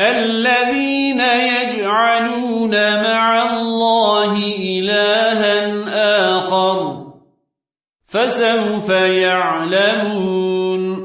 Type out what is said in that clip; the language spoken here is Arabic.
الذين يجعلون مع الله إلها آخر فسوف يعلمون.